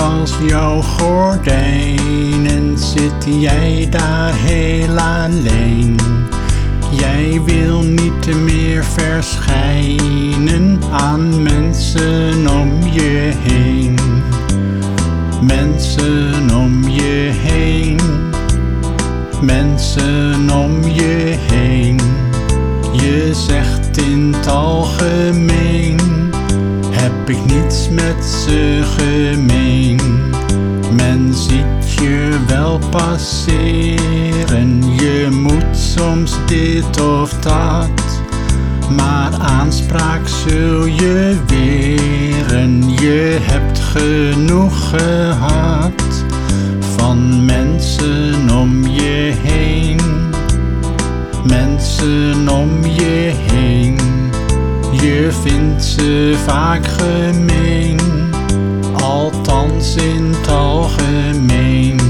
als jouw gordijnen zit jij daar heel alleen. Jij wil niet meer verschijnen aan mensen om je heen. Mensen om je heen. Mensen om je heen. Je zegt in het algemeen ik niets met ze gemeen. Men ziet je wel passeren, je moet soms dit of dat. Maar aanspraak zul je weren, je hebt genoeg gehad van mensen om je vindt ze vaak gemeen, althans in het algemeen.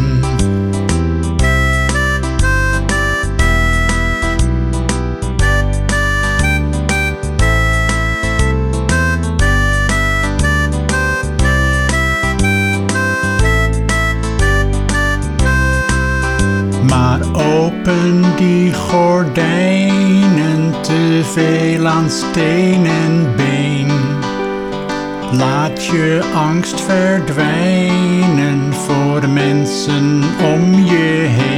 Maar open die gordijnen, te veel aan steen en been. Laat je angst verdwijnen voor mensen om je heen.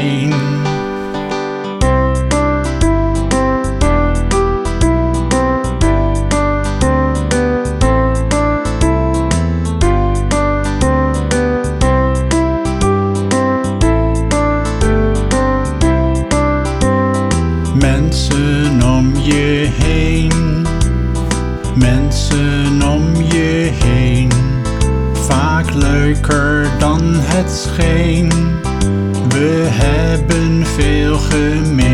Mensen om je heen, mensen om je heen. Vaak leuker dan het scheen. We hebben veel gemeen.